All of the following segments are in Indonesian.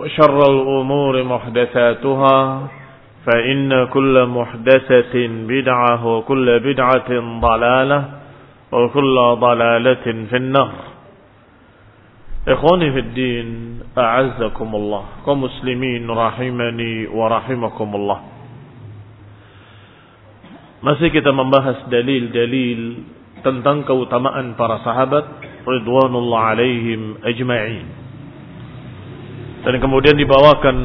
وشر الأمور محدثاتها فإن كل محدثة بدعة وكل بدعة ضلالة وكل ضلالة في النار إخواني في الدين أعزكم الله كمسلمين رحمني ورحمكم الله Masih kita membahas dalil-dalil tentang keutamaan para sahabat ridwanullah alaihim ajma'in. Dan kemudian dibawakan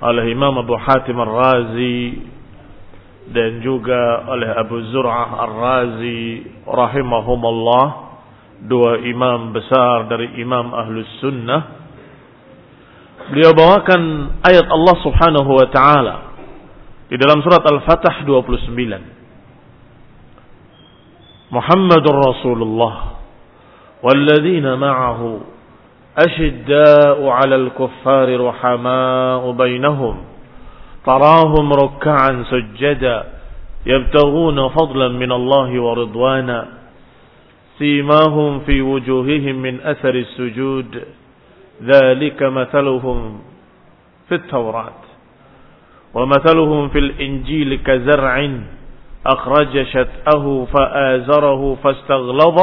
oleh Imam Abu Hatim Ar-Razi dan juga oleh Abu Zur'ah Ar-Razi rahimahumullah. Dua imam besar dari imam Ahlus Sunnah. Beliau bawakan ayat Allah Subhanahu wa taala di dalam surat Al-Fatah 29 Muhammadur Rasulullah. Walladzina ma'ahu أشداء على الكفار رحماء بينهم. تراهم ركعا سجدا يبتغون فضلا من الله ورضوانا. سيماهم في وجوههم من أثر السجود. ذلك مثلهم في التوراة. ومثلهم في الإنجيل كزرع أخرج شتأه فآزره فاستغلظ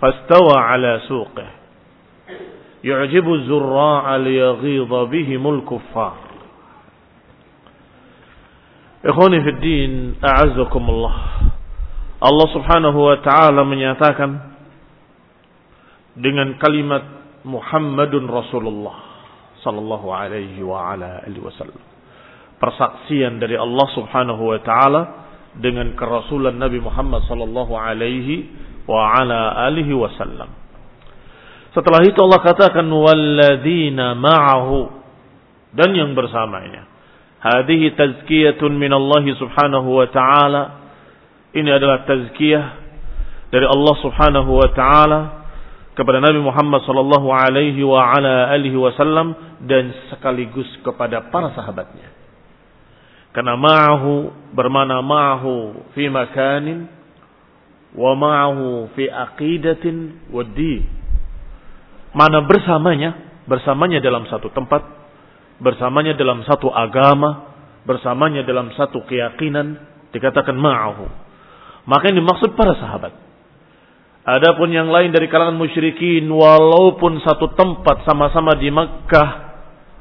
فاستوى على سوقه. يعجب الزراع ليغيظ بهم الكفار إخواني في الدين أعزكم الله Allah subhanahu wa ta'ala menyatakan dengan kalimat Muhammadun Rasulullah sallallahu alaihi wa ala alihi wasallam persaksian dari Allah Subhanahu wa taala dengan kerasulan Nabi Muhammad sallallahu alaihi wa ala alihi wasallam. Setelah itu Allah katakan walladzina ma'ahu dan yang bersamanya. Hadhihi tazkiyatun min Allah Subhanahu wa taala. Ini adalah tazkiyah dari Allah Subhanahu wa taala kepada Nabi Muhammad sallallahu alaihi wa ala alihi wasallam dan sekaligus kepada para sahabatnya. Karena ma'ahu bermana ma'ahu fi makanin wa ma'ahu fi aqidatin wa din. Mana bersamanya, bersamanya dalam satu tempat, bersamanya dalam satu agama, bersamanya dalam satu keyakinan, dikatakan ma'ahu. Maka yang dimaksud para sahabat. Adapun yang lain dari kalangan musyrikin walaupun satu tempat sama-sama di Mekkah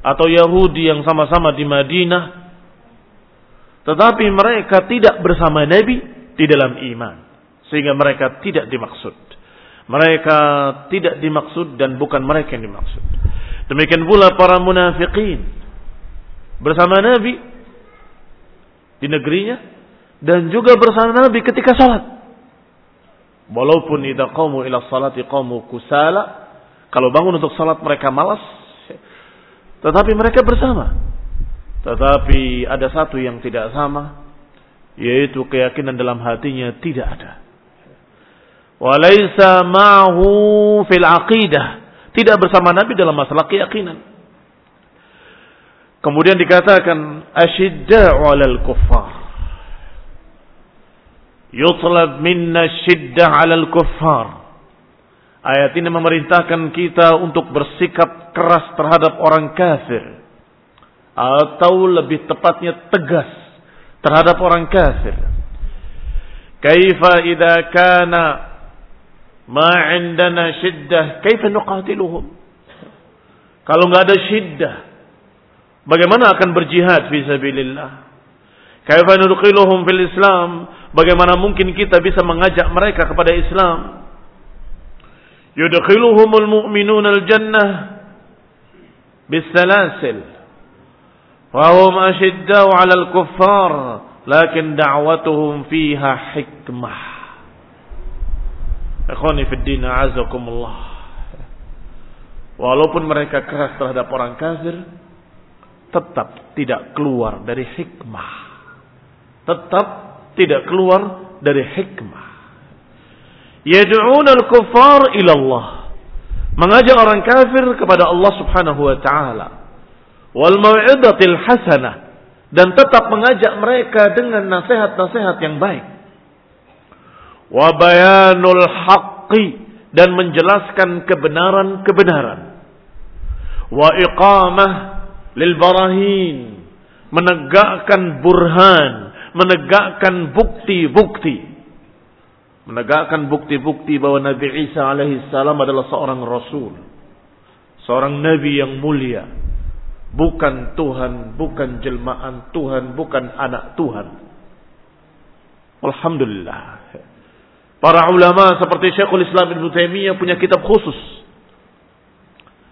atau Yahudi yang sama-sama di Madinah tetapi mereka tidak bersama Nabi di dalam iman sehingga mereka tidak dimaksud. Mereka tidak dimaksud dan bukan mereka yang dimaksud. Demikian pula para munafikin bersama Nabi di negerinya dan juga bersama Nabi ketika salat. Walaupun idza qamu ila salati qamu kusala, kalau bangun untuk salat mereka malas, tetapi mereka bersama. Tetapi ada satu yang tidak sama, yaitu keyakinan dalam hatinya tidak ada. Walaysa ma'hu fil aqidah, tidak bersama Nabi dalam masalah keyakinan. Kemudian dikatakan asyidda'u 'alal kuffar yutlab minna syiddah 'alal kuffar. Ayat ini memerintahkan kita untuk bersikap keras terhadap orang kafir atau lebih tepatnya tegas terhadap orang kafir. Kaifa idza kana ma 'indana syiddah, kaifa nuqatiluhum? Kalau nggak ada syiddah, bagaimana akan berjihad fi sabilillah? Kaifa nudkhiluhum fil Islam? Bagaimana mungkin kita bisa mengajak mereka kepada Islam? Yudkhiluhumul mu'minun al-jannah bisalasil. Wahum 'ala al-kuffar, lakin da'watuhum fiha hikmah. Ikhwani fi din a'azakumullah. Walaupun mereka keras terhadap orang kafir, tetap tidak keluar dari hikmah tetap tidak keluar dari hikmah. Yad'un al-kuffar ila Allah. Mengajak orang kafir kepada Allah Subhanahu wa taala. Wal mau'izatil hasanah dan tetap mengajak mereka dengan nasihat-nasihat yang baik. Wa bayanul haqqi dan menjelaskan kebenaran-kebenaran. Wa iqamah lil barahin menegakkan burhan menegakkan bukti-bukti. Menegakkan bukti-bukti bahwa Nabi Isa alaihissalam adalah seorang rasul. Seorang nabi yang mulia. Bukan Tuhan, bukan jelmaan Tuhan, bukan anak Tuhan. Alhamdulillah. Para ulama seperti Syekhul Islam Ibn Taimiyah punya kitab khusus.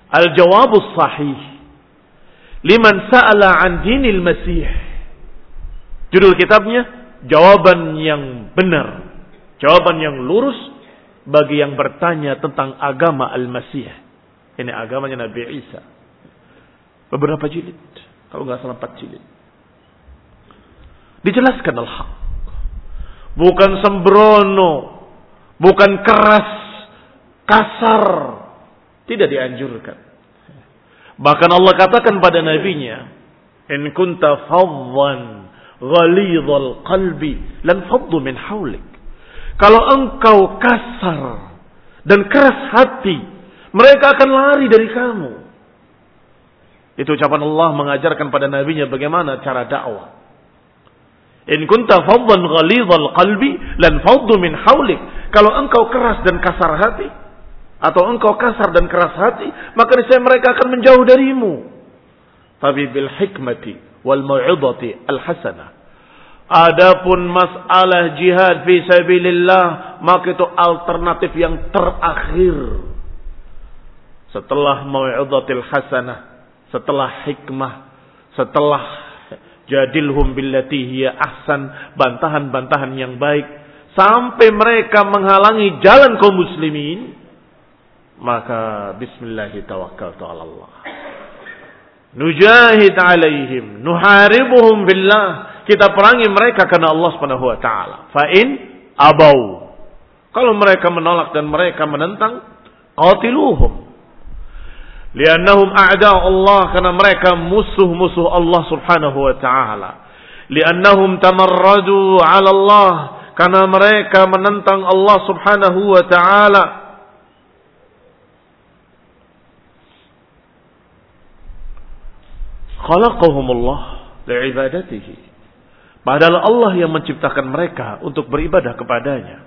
Al-Jawabus Sahih. Liman sa'ala an dinil Masih Judul kitabnya jawaban yang benar, jawaban yang lurus bagi yang bertanya tentang agama Al-Masih. Ini agamanya Nabi Isa. Beberapa jilid, kalau nggak salah empat jilid. Dijelaskan al-haq. Bukan sembrono, bukan keras, kasar, tidak dianjurkan. Bahkan Allah katakan pada nabinya, "In kunta fadwan ghalidhal qalbi lan faddu min haulik. Kalau engkau kasar dan keras hati, mereka akan lari dari kamu. Itu ucapan Allah mengajarkan pada nabinya bagaimana cara dakwah. In kunta faddan ghalidhal qalbi lan faddu min haulik. Kalau engkau keras dan kasar hati atau engkau kasar dan keras hati, maka niscaya mereka akan menjauh darimu. Tapi bil hikmati wal mau'izati al hasanah. Adapun masalah jihad fi sabilillah maka itu alternatif yang terakhir. Setelah mau'izatil hasanah, setelah hikmah, setelah jadilhum billati hiya ahsan, bantahan-bantahan yang baik sampai mereka menghalangi jalan kaum muslimin, maka bismillah tawakkaltu ala Allah. Nujahid alaihim, nuharibuhum billah. Kita perangi mereka karena Allah Subhanahu wa taala. Fa in abau. Kalau mereka menolak dan mereka menentang, qatiluhum. Liannahum a'da Allah karena mereka musuh-musuh Allah Subhanahu wa taala. Liannahum tamarradu 'ala Allah karena mereka menentang Allah Subhanahu wa taala. khalaqahumullah li'ibadatihi. Padahal Allah yang menciptakan mereka untuk beribadah kepadanya.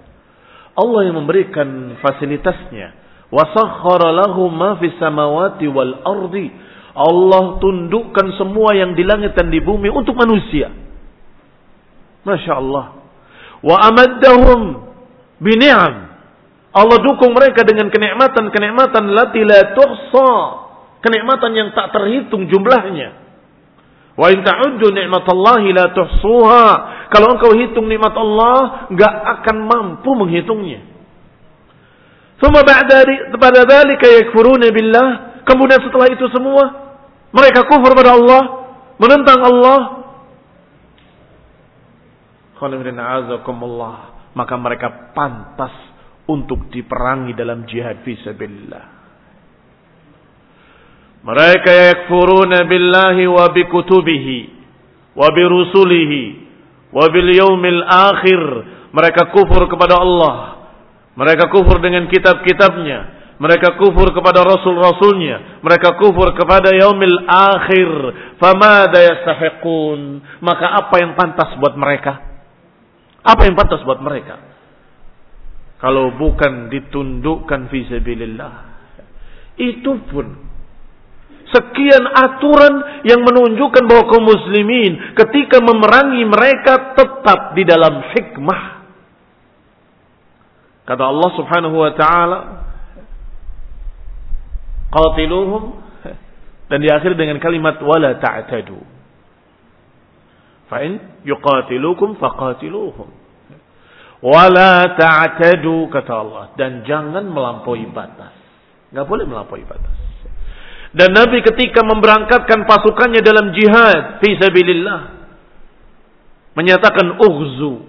Allah yang memberikan fasilitasnya. Wasakhara lahum ma fis samawati wal ardi. Allah tundukkan semua yang di langit dan di bumi untuk manusia. Masya Allah. Wa amaddahum bini'am. Allah dukung mereka dengan kenikmatan-kenikmatan lati la tuhsa. Kenikmatan yang tak terhitung jumlahnya. Wa in ta'uddu ni'matallahi la tuhsuha. Kalau engkau hitung nikmat Allah, enggak akan mampu menghitungnya. Thumma ba'da pada dzalika yakfuruna billah. Kemudian setelah itu semua mereka kufur pada Allah, menentang Allah. Maka mereka pantas untuk diperangi dalam jihad fisabilillah. Mereka yakfuruna billahi wa bi kutubihi wa bi rusulihi wa bil yaumil akhir. Mereka kufur kepada Allah. Mereka kufur dengan kitab-kitabnya. Mereka kufur kepada rasul-rasulnya. Mereka kufur kepada yaumil akhir. Famada yastahiqun. Maka apa yang pantas buat mereka? Apa yang pantas buat mereka? Kalau bukan ditundukkan fisabilillah. Itu pun sekian aturan yang menunjukkan bahwa kaum muslimin ketika memerangi mereka tetap di dalam hikmah. Kata Allah Subhanahu wa taala, "Qatiluhum" dan diakhiri dengan kalimat wala ta'tadu. Fa in yuqatilukum faqatiluhum. Wala ta'tadu kata Allah dan jangan melampaui batas. Enggak boleh melampaui batas. Dan Nabi ketika memberangkatkan pasukannya dalam jihad fi sabilillah menyatakan ughzu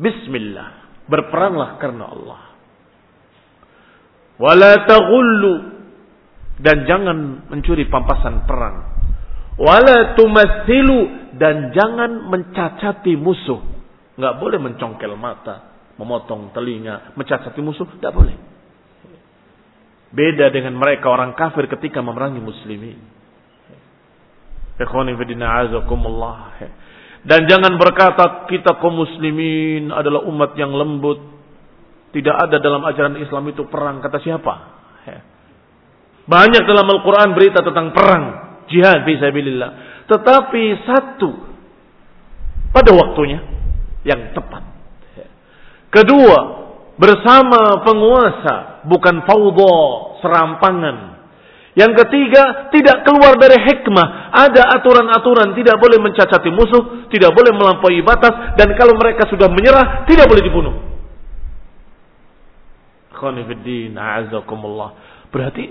bismillah berperanglah karena Allah. Wala taghullu dan jangan mencuri pampasan perang. Wala dan jangan mencacati musuh. Enggak boleh mencongkel mata, memotong telinga, mencacati musuh, tidak boleh. Beda dengan mereka orang kafir ketika memerangi muslimin. Dan jangan berkata kita kaum muslimin adalah umat yang lembut. Tidak ada dalam ajaran Islam itu perang. Kata siapa? Banyak dalam Al-Quran berita tentang perang. Jihad. Tetapi satu. Pada waktunya. Yang tepat. Kedua. Bersama penguasa bukan faudo serampangan. Yang ketiga, tidak keluar dari hikmah. Ada aturan-aturan, tidak boleh mencacati musuh, tidak boleh melampaui batas, dan kalau mereka sudah menyerah, tidak boleh dibunuh. Berarti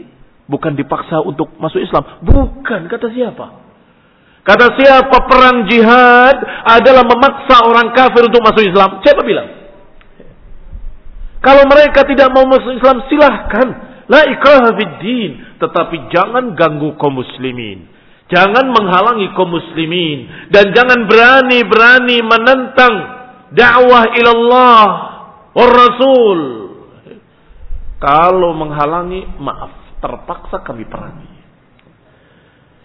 bukan dipaksa untuk masuk Islam. Bukan, kata siapa? Kata siapa perang jihad adalah memaksa orang kafir untuk masuk Islam? Siapa bilang? Kalau mereka tidak mau masuk Islam silahkan. La ikraha din. Tetapi jangan ganggu kaum muslimin. Jangan menghalangi kaum muslimin. Dan jangan berani-berani menentang dakwah ilallah war rasul. Kalau menghalangi, maaf, terpaksa kami perangi.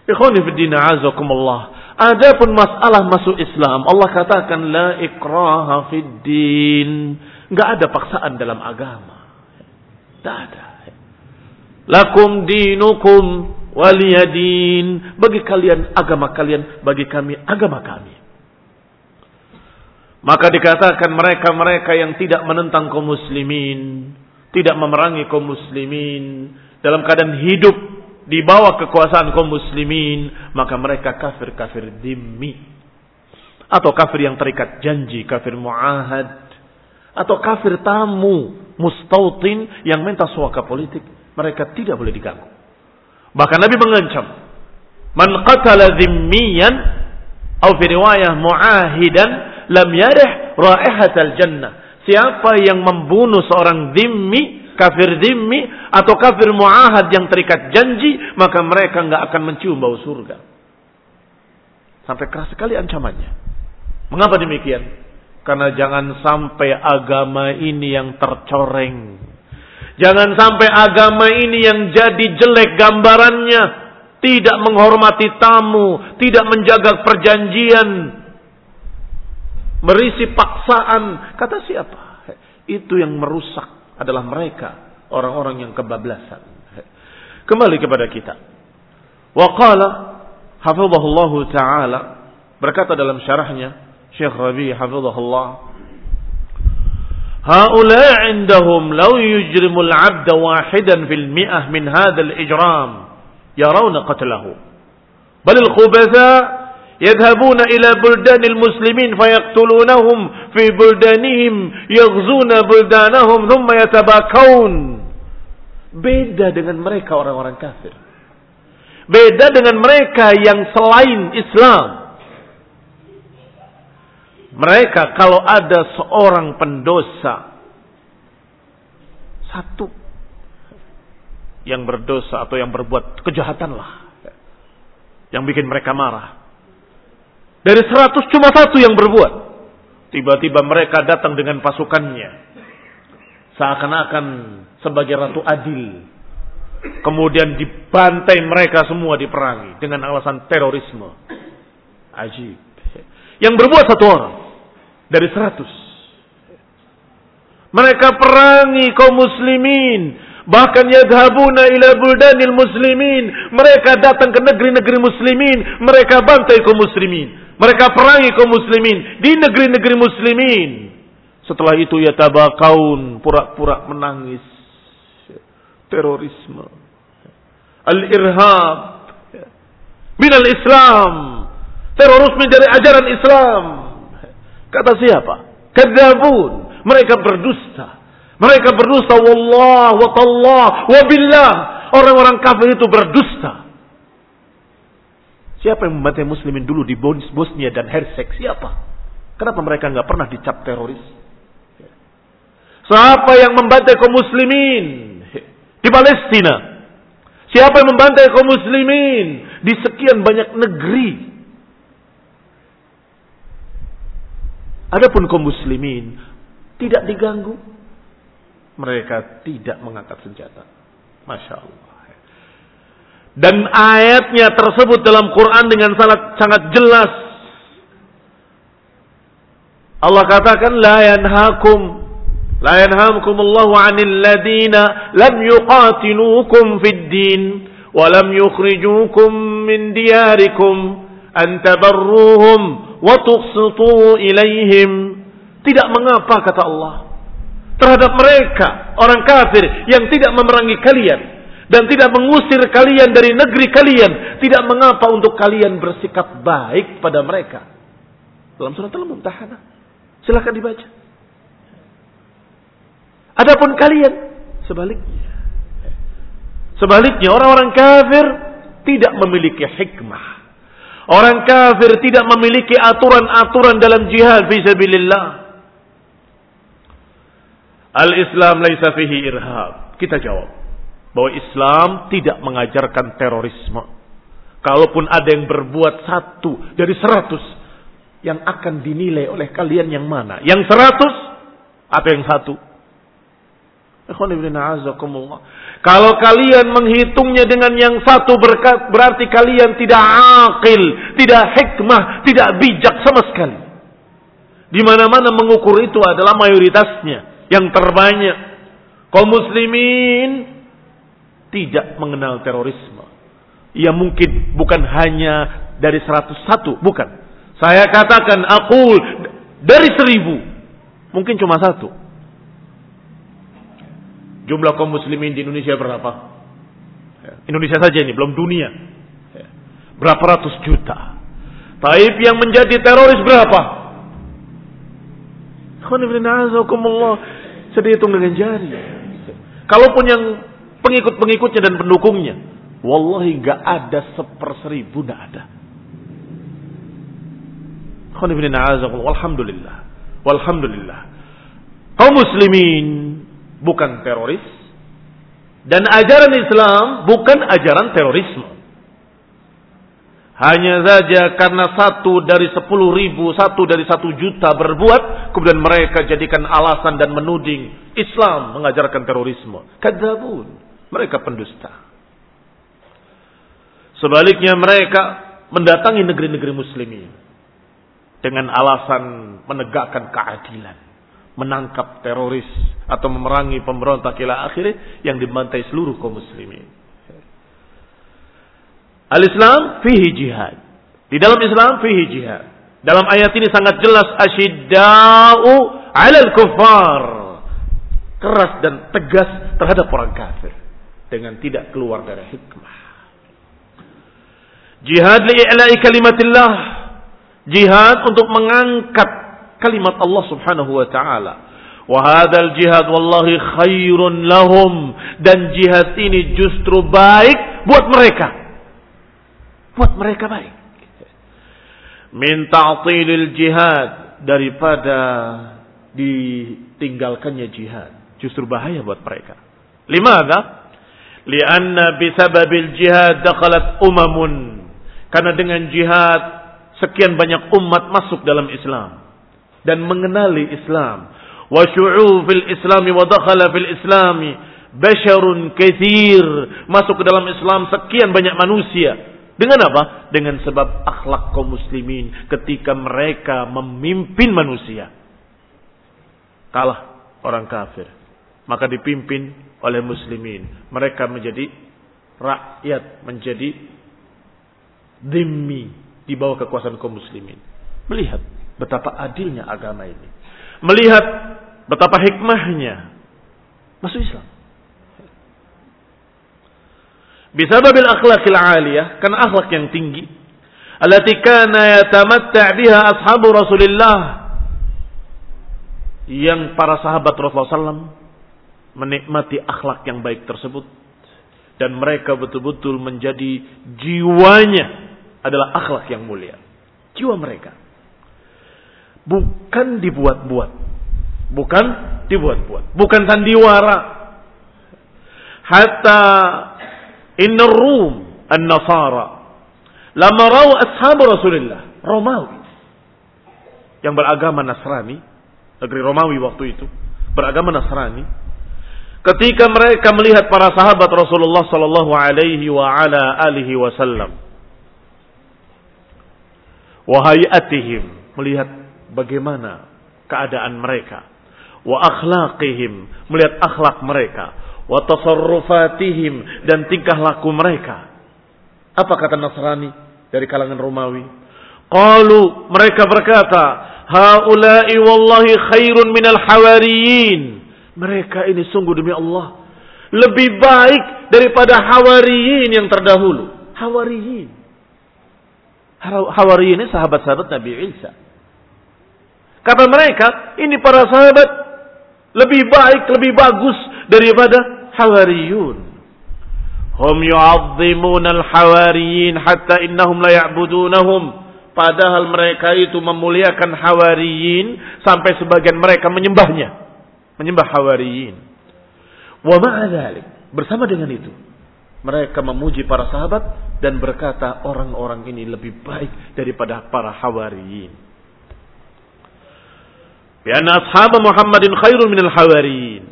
Ikhwani fiddin azakumullah. Adapun masalah masuk Islam, Allah katakan la ikraha fid din. Nggak ada paksaan dalam agama. Tidak ada. Lakum dinukum waliyadin. Bagi kalian agama kalian, bagi kami agama kami. Maka dikatakan mereka-mereka yang tidak menentang kaum muslimin, tidak memerangi kaum muslimin, dalam keadaan hidup di bawah kekuasaan kaum muslimin, maka mereka kafir-kafir dimi. Atau kafir yang terikat janji, kafir muahad, atau kafir tamu mustautin yang minta suaka politik, mereka tidak boleh diganggu. Bahkan Nabi mengancam, "Man qatala dhimmiyan atau fi riwayah muahidan lam yarih raihatal jannah." Siapa yang membunuh seorang dhimmi, kafir dhimmi atau kafir muahad yang terikat janji, maka mereka nggak akan mencium bau surga. Sampai keras sekali ancamannya. Mengapa demikian? Karena jangan sampai agama ini yang tercoreng. Jangan sampai agama ini yang jadi jelek gambarannya. Tidak menghormati tamu. Tidak menjaga perjanjian. Merisi paksaan. Kata siapa? Itu yang merusak adalah mereka, orang-orang yang kebablasan. Kembali kepada kita. Wa qala hafizahullah taala berkata dalam syarahnya Syekh Rabi hafizahullah هؤلاء عندهم لو يجرم العبد واحدا في المئة من هذا الإجرام يرون قتله بل الخبثاء يذهبون إلى بلدان المسلمين فيقتلونهم في بلدانهم يغزون بلدانهم ثم يتباكون beda dengan mereka orang-orang kafir beda dengan mereka yang selain Islam mereka kalau ada seorang pendosa satu yang berdosa atau yang berbuat kejahatan lah yang bikin mereka marah. Dari seratus cuma satu yang berbuat. Tiba-tiba mereka datang dengan pasukannya. Seakan-akan sebagai ratu adil. Kemudian dibantai mereka semua diperangi dengan alasan terorisme. Ajib. Yang berbuat satu orang dari seratus. Mereka perangi kaum muslimin. Bahkan yadhabuna ila buldanil muslimin. Mereka datang ke negeri-negeri muslimin. Mereka bantai kaum muslimin. Mereka perangi kaum muslimin. Di negeri-negeri muslimin. Setelah itu ya tabakaun. Pura-pura menangis. Terorisme. Al-irhab. Minal Islam. Terorisme dari ajaran Islam. Kata siapa? Kadzabun. Mereka berdusta. Mereka berdusta wallah wa tallah wa billah. Orang-orang kafir itu berdusta. Siapa yang membantai muslimin dulu di Bosnia dan Hersek? Siapa? Kenapa mereka nggak pernah dicap teroris? Siapa yang membantai kaum muslimin di Palestina? Siapa yang membantai kaum muslimin di sekian banyak negeri Adapun kaum muslimin tidak diganggu, mereka tidak mengangkat senjata. Masya Allah. Dan ayatnya tersebut dalam Quran dengan sangat sangat jelas. Allah katakan la yanhakum la yanhakum Allah 'anil ladina lam yuqatilukum fid din wa lam yukhrijukum min diyarikum an tabarruhum wa tuqsitu ilaihim. Tidak mengapa kata Allah terhadap mereka orang kafir yang tidak memerangi kalian dan tidak mengusir kalian dari negeri kalian, tidak mengapa untuk kalian bersikap baik pada mereka. Dalam surat Al-Mumtahanah. Silahkan dibaca. Adapun kalian sebaliknya. Sebaliknya orang-orang kafir tidak memiliki hikmah Orang kafir tidak memiliki aturan-aturan dalam jihad fisabilillah. Al-Islam laisa fihi irhab. Kita jawab bahwa Islam tidak mengajarkan terorisme. Kalaupun ada yang berbuat satu dari seratus, yang akan dinilai oleh kalian yang mana? Yang seratus atau yang satu? Kalau kalian menghitungnya dengan yang satu berkat, berarti kalian tidak akil, tidak hikmah, tidak bijak sama sekali. Di mana-mana mengukur itu adalah mayoritasnya, yang terbanyak. Kaum muslimin tidak mengenal terorisme. Ya mungkin bukan hanya dari 101, bukan. Saya katakan aku dari seribu, mungkin cuma satu Jumlah kaum muslimin di Indonesia berapa? Ya, Indonesia saja ini, belum dunia. Ya, berapa ratus juta. Taib yang menjadi teroris berapa? Sedih hitung dengan jari. Kalaupun yang pengikut-pengikutnya dan pendukungnya. Wallahi nggak ada seperseribu, nggak ada. Alhamdulillah. Walhamdulillah. Kaum muslimin bukan teroris. Dan ajaran Islam bukan ajaran terorisme. Hanya saja karena satu dari sepuluh ribu, satu dari satu juta berbuat, kemudian mereka jadikan alasan dan menuding Islam mengajarkan terorisme. Kadzabun. Mereka pendusta. Sebaliknya mereka mendatangi negeri-negeri muslimin dengan alasan menegakkan keadilan menangkap teroris atau memerangi pemberontak ila akhirnya yang dibantai seluruh kaum muslimin. Al-Islam fihi jihad. Di dalam Islam fihi jihad. Dalam ayat ini sangat jelas asyidda'u 'alal kuffar. Keras dan tegas terhadap orang kafir dengan tidak keluar dari hikmah. Jihad li'i'la'i kalimatillah. Jihad untuk mengangkat kalimat Allah Subhanahu wa taala. Wa hadzal jihad wallahi khairun lahum dan jihad ini justru baik buat mereka. Buat mereka baik. Min ta'tilil jihad daripada ditinggalkannya jihad. Justru bahaya buat mereka. Limada? Lianna bisababil jihad dakhalat umamun. Karena dengan jihad sekian banyak umat masuk dalam Islam dan mengenali Islam. Wa fil islami wa dakhala fil islami basharun kathir. Masuk ke dalam Islam sekian banyak manusia. Dengan apa? Dengan sebab akhlak kaum muslimin ketika mereka memimpin manusia. Kalah orang kafir. Maka dipimpin oleh muslimin. Mereka menjadi rakyat, menjadi dhimmi di bawah kekuasaan kaum muslimin. Melihat Betapa adilnya agama ini. Melihat betapa hikmahnya. Masuk Islam. Bisababil akhlaqil aliyah. Karena akhlak yang tinggi. Alati kana yatamatta' biha ashabu Rasulillah. Yang para sahabat Rasulullah SAW menikmati akhlak yang baik tersebut. Dan mereka betul-betul menjadi jiwanya adalah akhlak yang mulia. Jiwa mereka bukan dibuat-buat. Bukan dibuat-buat. Bukan sandiwara. Hatta inna rum an-nasara lama raw ashab Rasulullah Romawi yang beragama Nasrani negeri Romawi waktu itu beragama Nasrani ketika mereka melihat para sahabat Rasulullah sallallahu alaihi wa ala alihi wasallam melihat bagaimana keadaan mereka wa akhlaqihim melihat akhlak mereka wa tasarrufatihim dan tingkah laku mereka. Apa kata Nasrani dari kalangan Romawi? Qalu mereka berkata haula'i wallahi khairun minal hawariyin mereka ini sungguh demi Allah lebih baik daripada hawariyin yang terdahulu hawariyin hawariyin ini sahabat-sahabat Nabi Isa Kata mereka, ini para sahabat lebih baik, lebih bagus daripada Hawariyun. Hum yu'azzimuna al-hawariyin hatta innahum la ya'budunahum. Padahal mereka itu memuliakan hawariyin sampai sebagian mereka menyembahnya menyembah Hawariyin. Wa ma'adhalik, bersama dengan itu, mereka memuji para sahabat dan berkata orang-orang ini lebih baik daripada para Hawariyin. Bianna ashab Muhammadin khairun minal Hawariyin.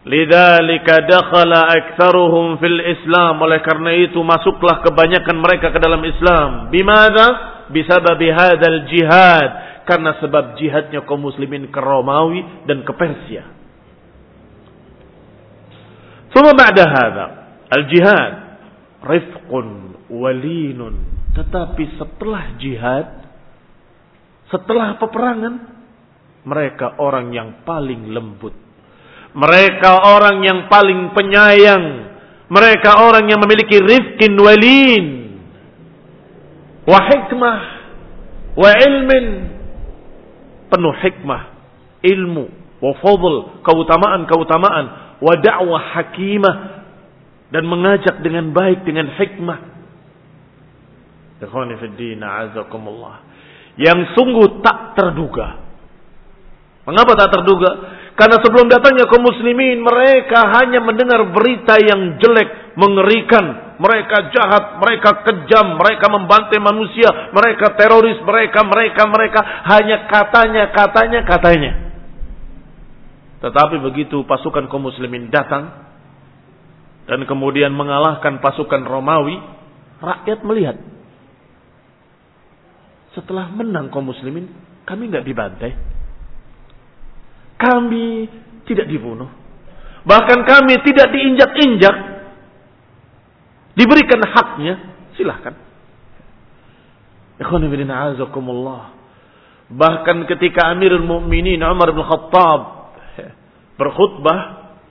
Lidzalika dakhala aktsaruhum fil Islam. Oleh karena itu masuklah kebanyakan mereka ke dalam Islam. Bimada? Bisababi hadzal jihad. Karena sebab jihadnya kaum muslimin ke Romawi dan ke Persia. Semua ba'da hadha. Al-jihad. Rifqun walinun. Tetapi setelah jihad. Setelah peperangan. Mereka orang yang paling lembut. Mereka orang yang paling penyayang. Mereka orang yang memiliki rifkin walin. Wa hikmah. Wa ilmin. Penuh hikmah. Ilmu. Wa fadl. Keutamaan-keutamaan Wa da'wah hakimah. Dan mengajak dengan baik, dengan hikmah. Yang sungguh tak terduga Mengapa tak terduga? Karena sebelum datangnya kaum muslimin mereka hanya mendengar berita yang jelek, mengerikan. Mereka jahat, mereka kejam, mereka membantai manusia, mereka teroris, mereka, mereka, mereka. Hanya katanya, katanya, katanya. Tetapi begitu pasukan kaum muslimin datang dan kemudian mengalahkan pasukan Romawi, rakyat melihat. Setelah menang kaum muslimin, kami nggak dibantai kami tidak dibunuh. Bahkan kami tidak diinjak-injak. Diberikan haknya, silahkan. Bahkan ketika Amirul Mukminin Umar bin Khattab berkhutbah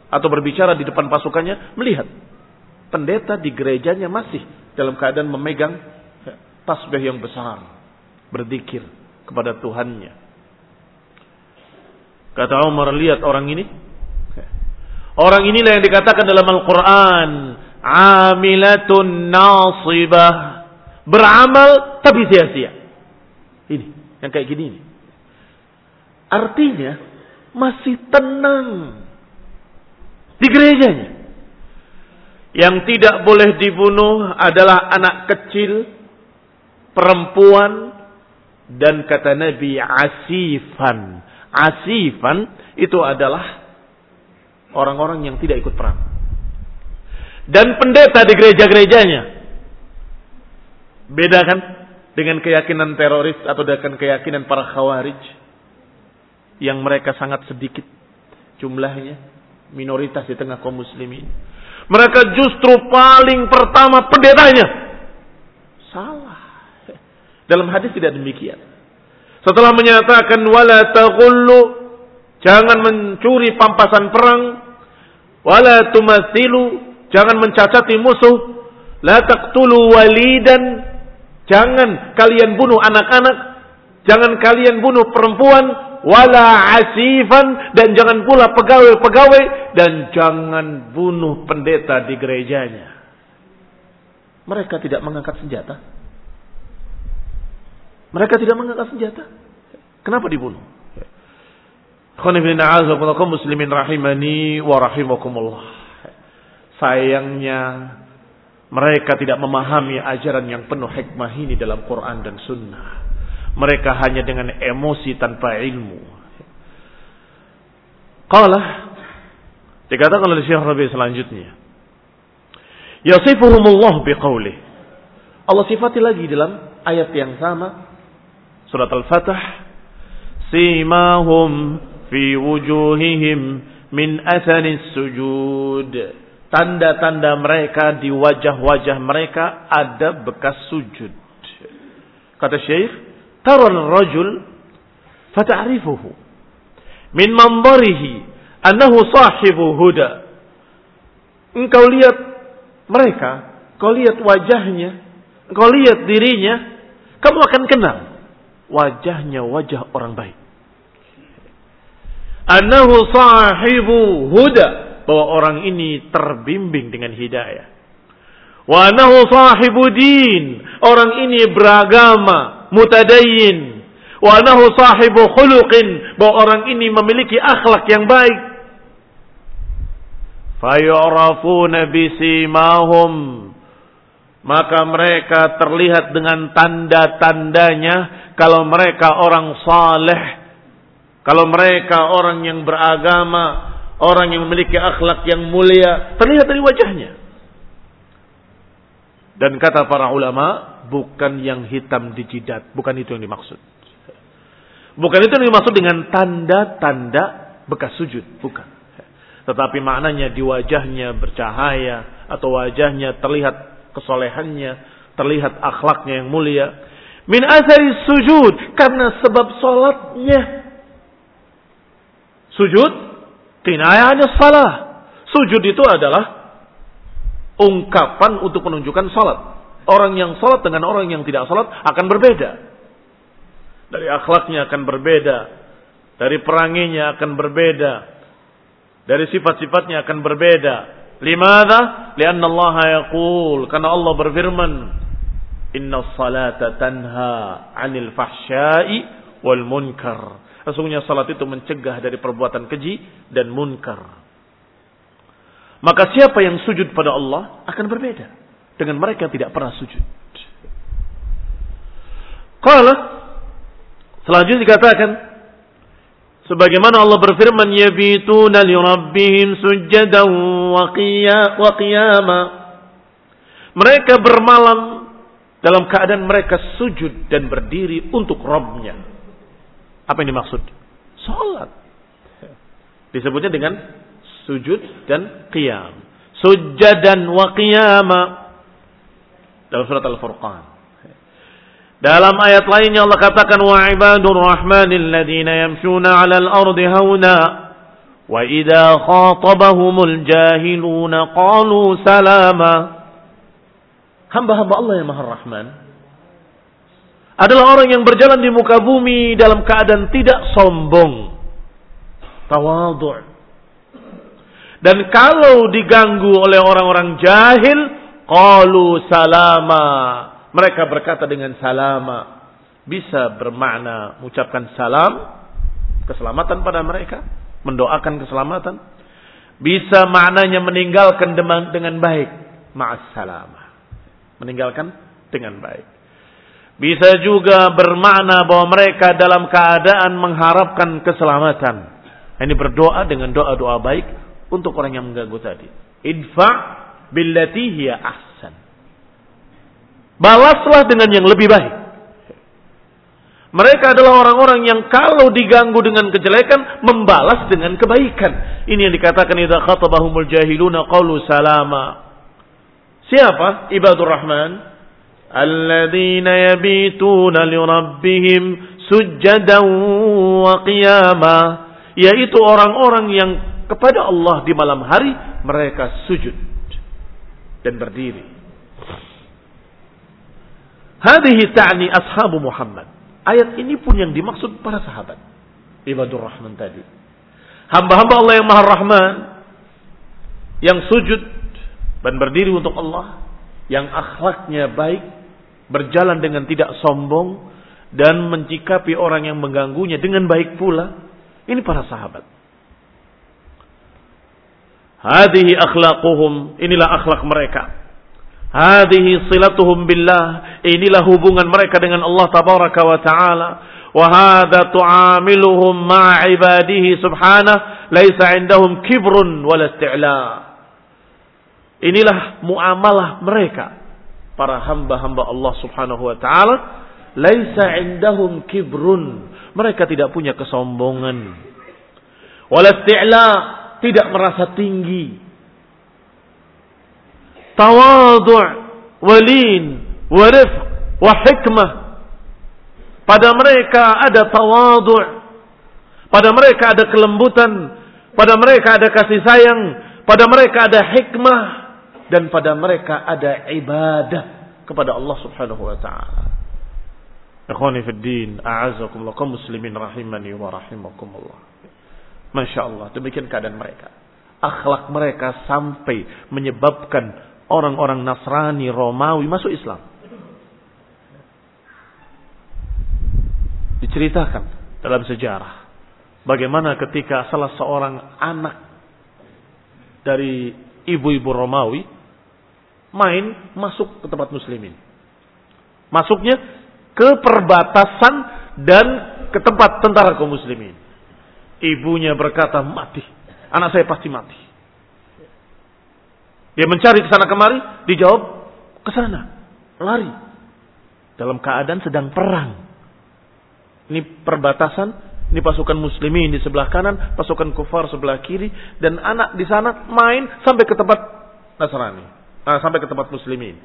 atau berbicara di depan pasukannya, melihat pendeta di gerejanya masih dalam keadaan memegang tasbih yang besar, berzikir kepada Tuhannya. Kata Umar, lihat orang ini. Orang inilah yang dikatakan dalam Al-Quran. Amilatun nasibah. Beramal tapi sia-sia. Ini, yang kayak gini ini. Artinya, masih tenang. Di gerejanya. Yang tidak boleh dibunuh adalah anak kecil, perempuan, dan kata Nabi asifan asifan itu adalah orang-orang yang tidak ikut perang. Dan pendeta di gereja-gerejanya. Beda kan dengan keyakinan teroris atau dengan keyakinan para khawarij. Yang mereka sangat sedikit jumlahnya. Minoritas di tengah kaum muslimin. Mereka justru paling pertama pendetanya. Salah. Dalam hadis tidak demikian. Setelah menyatakan wala taghullu jangan mencuri pampasan perang wala tumathilu jangan mencacati musuh la taqtulu walidan jangan kalian bunuh anak-anak jangan kalian bunuh perempuan wala asifan dan jangan pula pegawai-pegawai dan jangan bunuh pendeta di gerejanya mereka tidak mengangkat senjata mereka tidak mengangkat senjata. Kenapa dibunuh? muslimin rahimani wa rahimakumullah. Sayangnya mereka tidak memahami ajaran yang penuh hikmah ini dalam Quran dan Sunnah. Mereka hanya dengan emosi tanpa ilmu. Qala dikatakan oleh Syekh Rabi selanjutnya. Yasifuhumullah biqaulih. Allah sifati lagi dalam ayat yang sama surat Al-Fatah simahum fi wujuhihim min athanis sujud tanda-tanda mereka di wajah-wajah mereka ada bekas sujud kata Syekh taral rajul fata'rifuhu min manzarihi annahu sahibu huda engkau lihat mereka kau lihat wajahnya engkau lihat dirinya kamu akan kenal wajahnya wajah orang baik. Anahu sahibu huda. Bahwa orang ini terbimbing dengan hidayah. Wa anahu sahibu din. Orang ini beragama, mutadayin. Wa anahu sahibu khuluqin. Bahwa orang ini memiliki akhlak yang baik. Fayu'rafuna bisimahum. Maka mereka terlihat dengan tanda-tandanya kalau mereka orang saleh, kalau mereka orang yang beragama, orang yang memiliki akhlak yang mulia, terlihat dari wajahnya. Dan kata para ulama, bukan yang hitam di jidat, bukan itu yang dimaksud. Bukan itu yang dimaksud dengan tanda-tanda bekas sujud, bukan. Tetapi maknanya di wajahnya bercahaya atau wajahnya terlihat kesolehannya, terlihat akhlaknya yang mulia. Min asari sujud. Karena sebab sholatnya. Sujud. Kinayahnya salah. Sujud itu adalah ungkapan untuk menunjukkan sholat. Orang yang sholat dengan orang yang tidak sholat akan berbeda. Dari akhlaknya akan berbeda. Dari peranginya akan berbeda. Dari sifat-sifatnya akan berbeda. Limada? Lianna Allah yaqul. Karena Allah berfirman. Inna salata tanha anil fahsyai wal munkar. Sesungguhnya salat itu mencegah dari perbuatan keji dan munkar. Maka siapa yang sujud pada Allah akan berbeda dengan mereka tidak pernah sujud. Kalau selanjutnya dikatakan sebagaimana Allah berfirman yabituna li rabbihim sujadan wa qiyama mereka bermalam dalam keadaan mereka sujud dan berdiri untuk Robnya. Apa yang dimaksud? Salat. Disebutnya dengan sujud dan qiyam. Sujadan wa qiyama. Dalam surat Al-Furqan. Dalam ayat lainnya Allah katakan wa ibadur rahmanil ladina yamshuna 'alal ardi hauna wa idza khatabahumul jahiluna qalu salama. Hamba-hamba Allah yang Maha Rahman adalah orang yang berjalan di muka bumi dalam keadaan tidak sombong. Tawadhu'. Dan kalau diganggu oleh orang-orang jahil, qalu salama mereka berkata dengan salama. Bisa bermakna mengucapkan salam. Keselamatan pada mereka. Mendoakan keselamatan. Bisa maknanya meninggalkan dengan baik. Ma'as salama. Meninggalkan dengan baik. Bisa juga bermakna bahwa mereka dalam keadaan mengharapkan keselamatan. Ini berdoa dengan doa-doa baik untuk orang yang mengganggu tadi. Idfa billati hiya ahsan. Balaslah dengan yang lebih baik. Mereka adalah orang-orang yang kalau diganggu dengan kejelekan membalas dengan kebaikan. Ini yang dikatakan idza khatabahumul jahiluna qalu salama. Siapa? Ibadur Rahman. Alladzina yabituna li rabbihim sujjadan wa qiyama. Yaitu orang-orang yang kepada Allah di malam hari mereka sujud dan berdiri. Hadhihi ta'ni ashabu Muhammad. Ayat ini pun yang dimaksud para sahabat. Ibadur Rahman tadi. Hamba-hamba Allah yang Maha Rahman. Yang sujud dan berdiri untuk Allah. Yang akhlaknya baik. Berjalan dengan tidak sombong. Dan mencikapi orang yang mengganggunya dengan baik pula. Ini para sahabat. Hadihi akhlaquhum. Inilah akhlak mereka. Hadhihi silatuhum billah. Inilah hubungan mereka dengan Allah tabaraka wa taala. Wa hadha tu'amiluhum ma'a ibadihi subhanah. Laisa indahum kibrun wala isti'la. Inilah muamalah mereka. Para hamba-hamba Allah subhanahu wa ta'ala. Laisa indahum kibrun. Mereka tidak punya kesombongan. Wala isti'la. Tidak merasa tinggi. Tawadhu' walin wa rifq wa hikmah. Pada mereka ada tawadhu' pada mereka ada kelembutan pada mereka ada kasih sayang pada mereka ada hikmah dan pada mereka ada ibadah kepada Allah Subhanahu wa taala. Ikhwani fi din, a'azakumullah kaum muslimin rahimani wa rahimakumullah. Masya Allah, demikian keadaan mereka. Akhlak mereka sampai menyebabkan orang-orang Nasrani, Romawi masuk Islam. Diceritakan dalam sejarah bagaimana ketika salah seorang anak dari ibu-ibu Romawi main masuk ke tempat muslimin. Masuknya ke perbatasan dan ke tempat tentara kaum muslimin. Ibunya berkata, mati. Anak saya pasti mati. Dia mencari ke sana kemari, dijawab ke sana, lari. Dalam keadaan sedang perang. Ini perbatasan, ini pasukan muslimin di sebelah kanan, pasukan kufar sebelah kiri, dan anak di sana main sampai ke tempat Nasrani, nah, sampai ke tempat muslimin.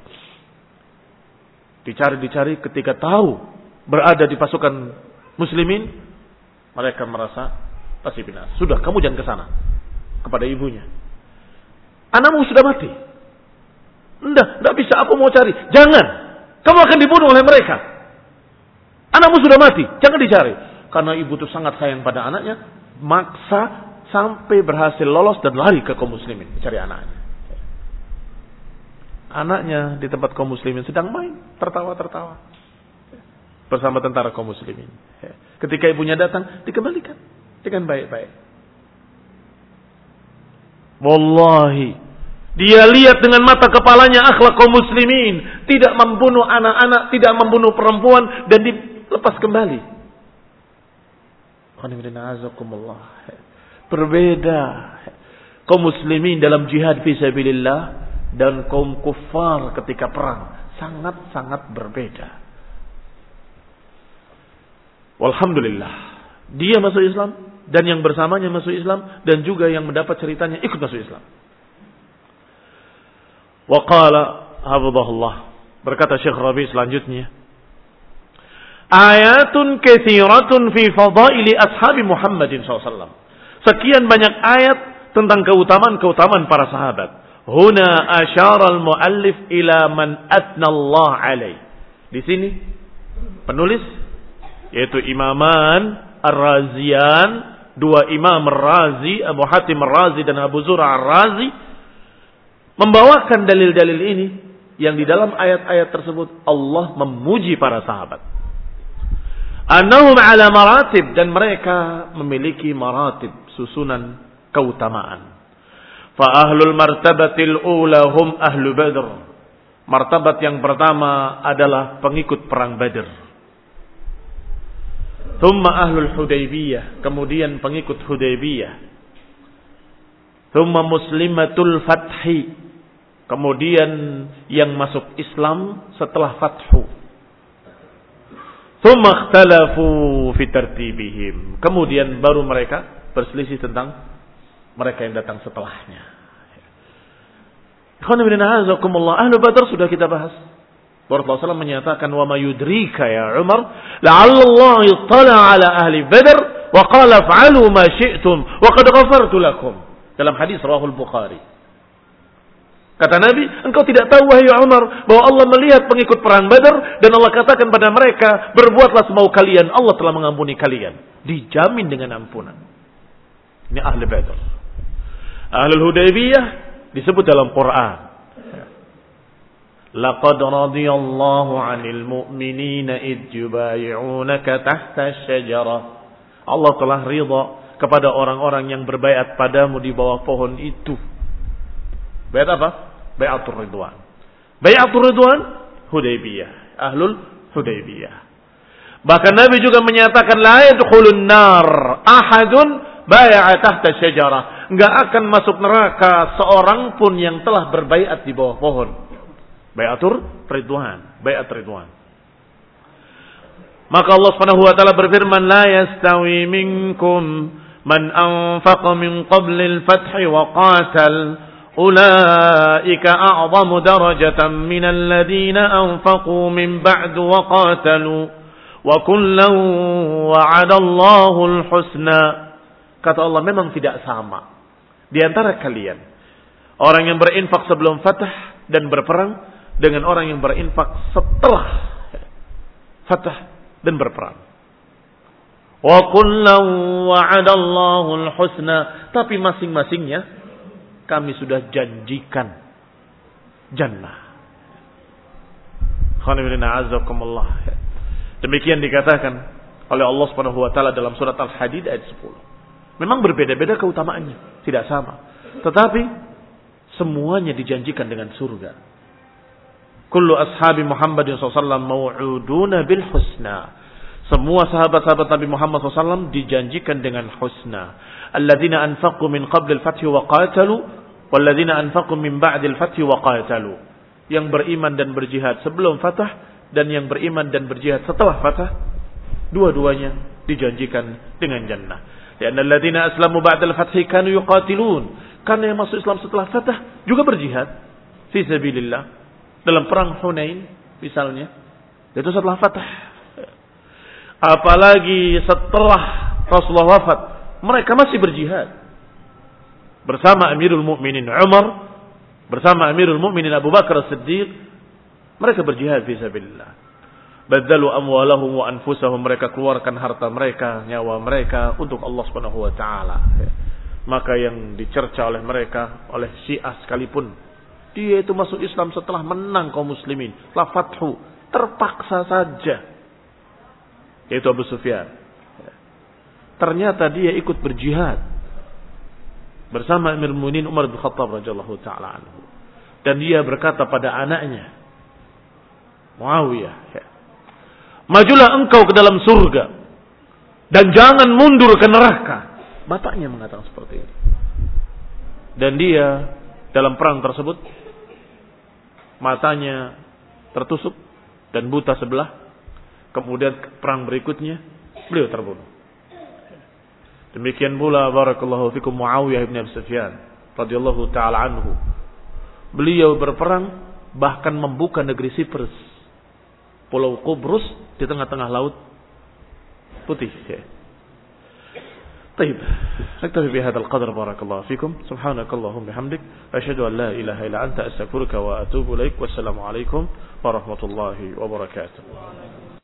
Dicari-dicari ketika tahu berada di pasukan muslimin, mereka merasa pasti binasa. Sudah, kamu jangan ke sana. Kepada ibunya. Anakmu sudah mati. Enggak, enggak bisa. Aku mau cari. Jangan. Kamu akan dibunuh oleh mereka. Anakmu sudah mati. Jangan dicari. Karena ibu itu sangat sayang pada anaknya. Maksa sampai berhasil lolos dan lari ke kaum muslimin. Mencari anaknya. Anaknya di tempat kaum muslimin sedang main. Tertawa-tertawa. Bersama tentara kaum muslimin. Ketika ibunya datang, dikembalikan. Dengan baik-baik. Wallahi dia lihat dengan mata kepalanya akhlak kaum muslimin. Tidak membunuh anak-anak, tidak membunuh perempuan. Dan dilepas kembali. Berbeda. Kaum muslimin dalam jihad fisabilillah. Dan kaum kufar ketika perang. Sangat-sangat berbeda. Walhamdulillah. Dia masuk Islam dan yang bersamanya masuk Islam dan juga yang mendapat ceritanya ikut masuk Islam. Wa qala hafizahullah berkata Syekh Rabi selanjutnya Ayatun kathiratun fi fadaili ashabi Muhammadin SAW. Sekian banyak ayat tentang keutamaan-keutamaan para sahabat. Huna asyara al-muallif ila man atna Allah alaih. Di sini penulis yaitu Imaman Ar-Razian, dua imam Ar-Razi, Abu Hatim Ar-Razi dan Abu Zura Ar-Razi membawakan dalil-dalil ini yang di dalam ayat-ayat tersebut Allah memuji para sahabat. Annahum ala maratib dan mereka memiliki maratib susunan keutamaan. Fa ahlul martabatil ula hum ahlu badr. Martabat yang pertama adalah pengikut perang Badr. Thumma ahlul Hudaybiyah, kemudian pengikut Hudaybiyah. Thumma muslimatul fathi, kemudian yang masuk Islam setelah fathu. Thumma ikhtalafu fi tartibihim. Kemudian baru mereka berselisih tentang mereka yang datang setelahnya. Ahlu Badar sudah kita bahas. Rasulullah SAW menyatakan wa ma yudrika ya Umar la'allallah ittala ala ahli Badar wa qala fa'alu ma syi'tum wa qad ghafartu lakum. Dalam hadis rawahul Bukhari. Kata Nabi, engkau tidak tahu wahai Umar bahwa Allah melihat pengikut perang Badar dan Allah katakan pada mereka, berbuatlah semau kalian, Allah telah mengampuni kalian. Dijamin dengan ampunan. Ini ahli Badar. Ahlul Hudaybiyah disebut dalam Quran. Laqad radiyallahu 'anil mu'minina id yubay'unaka tahta syajarah. Allah telah ridha kepada orang-orang yang berbaiat padamu di bawah pohon itu Bayat apa? Bayatul Ridwan. Bayatul Ridwan Hudaybiyah. Ahlul Hudaybiyah. Bahkan Nabi juga menyatakan la yadkhulun nar ahadun bay'a tahta syajarah. Enggak akan masuk neraka seorang pun yang telah berbaiat di bawah pohon. Bayatul Ridwan, bayat Ridwan. Maka Allah Subhanahu wa taala berfirman la yastawi minkum man anfaqa min qabli al-fath wa qatal أولئك أعظم درجة من الذين أنفقوا من بعد وقاتلوا وكلا وعد الله الحسنى kata Allah memang tidak sama di antara kalian orang yang berinfak sebelum fatah dan berperang dengan orang yang berinfak setelah fatah dan berperang wa kullan wa'adallahu al-husna tapi masing-masingnya kami sudah janjikan jannah. Demikian dikatakan oleh Allah Subhanahu wa taala dalam surat Al-Hadid ayat 10. Memang berbeda-beda keutamaannya, tidak sama. Tetapi semuanya dijanjikan dengan surga. Kullu ashabi Muhammad SAW mau'uduna bil husna. Semua sahabat-sahabat Nabi Muhammad SAW dijanjikan dengan husna. Alladzina anfaqu min qabl al-fathi wa qatalu walladzina anfaqu min ba'd al-fathi wa qatalu. Yang beriman dan berjihad sebelum fatah dan yang beriman dan berjihad setelah fatah dua-duanya dijanjikan dengan jannah. Dan alladzina aslamu ba'd al-fathi kanu yuqatilun. Karena yang masuk Islam setelah fatah juga berjihad fi sabilillah dalam perang Hunain misalnya. Itu setelah fatah Apalagi setelah Rasulullah wafat, mereka masih berjihad. Bersama Amirul Mukminin Umar, bersama Amirul Mukminin Abu Bakar Siddiq, mereka berjihad fi sabilillah. Badalu amwalahum wa anfusahum mereka keluarkan harta mereka, nyawa mereka untuk Allah Subhanahu wa taala. Maka yang dicerca oleh mereka oleh Syiah sekalipun dia itu masuk Islam setelah menang kaum muslimin, setelah fathu, terpaksa saja yaitu Abu Sufyan. Ternyata dia ikut berjihad bersama Amir Mu'minin Umar bin Khattab radhiyallahu taala anhu. Dan dia berkata pada anaknya Muawiyah, "Majulah engkau ke dalam surga dan jangan mundur ke neraka." Bapaknya mengatakan seperti itu. Dan dia dalam perang tersebut matanya tertusuk dan buta sebelah Kemudian perang berikutnya beliau terbunuh. Demikian pula barakallahu fikum Muawiyah bin Abi Sufyan radhiyallahu taala anhu. Beliau berperang bahkan membuka negeri Siprus. Pulau Kubrus di tengah-tengah laut putih. Ya. طيب نكتفي بهذا القدر بارك الله فيكم. سبحانك اللهم بحمدك أشهد أن لا إله إلا أنت أستغفرك وأتوب إليك والسلام عليكم ورحمة الله وبركاته.